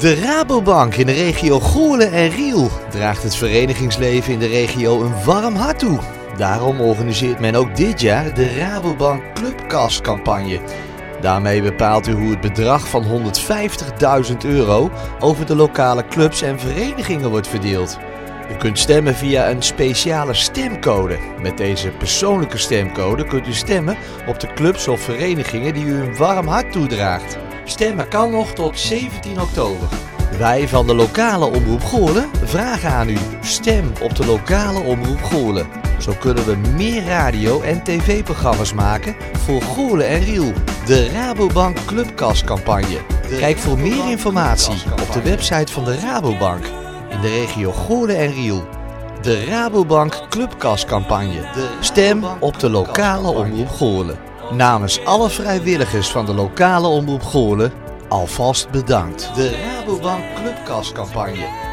De Rabobank in de regio Goorlen en Riel draagt het verenigingsleven in de regio een warm hart toe. Daarom organiseert men ook dit jaar de Rabobank Clubcast-campagne. Daarmee bepaalt u hoe het bedrag van 150.000 euro over de lokale clubs en verenigingen wordt verdeeld. U kunt stemmen via een speciale stemcode. Met deze persoonlijke stemcode kunt u stemmen op de clubs of verenigingen die u een warm hart toedraagt. Stemmen kan nog tot 17 oktober. Wij van de lokale Omroep Goorlen vragen aan u: stem op de lokale Omroep Goorlen. Zo kunnen we meer radio- en tv-programma's maken voor Goorlen en Riel. De Rabobank Clubcast-campagne. Kijk voor meer informatie op de website van de Rabobank in de regio Goorlen en Riel. De Rabobank Clubcast-campagne. Stem op de lokale Omroep Goorlen. Namens alle vrijwilligers van de lokale Omroep Goorlen alvast bedankt. De Rabobank Clubcast-campagne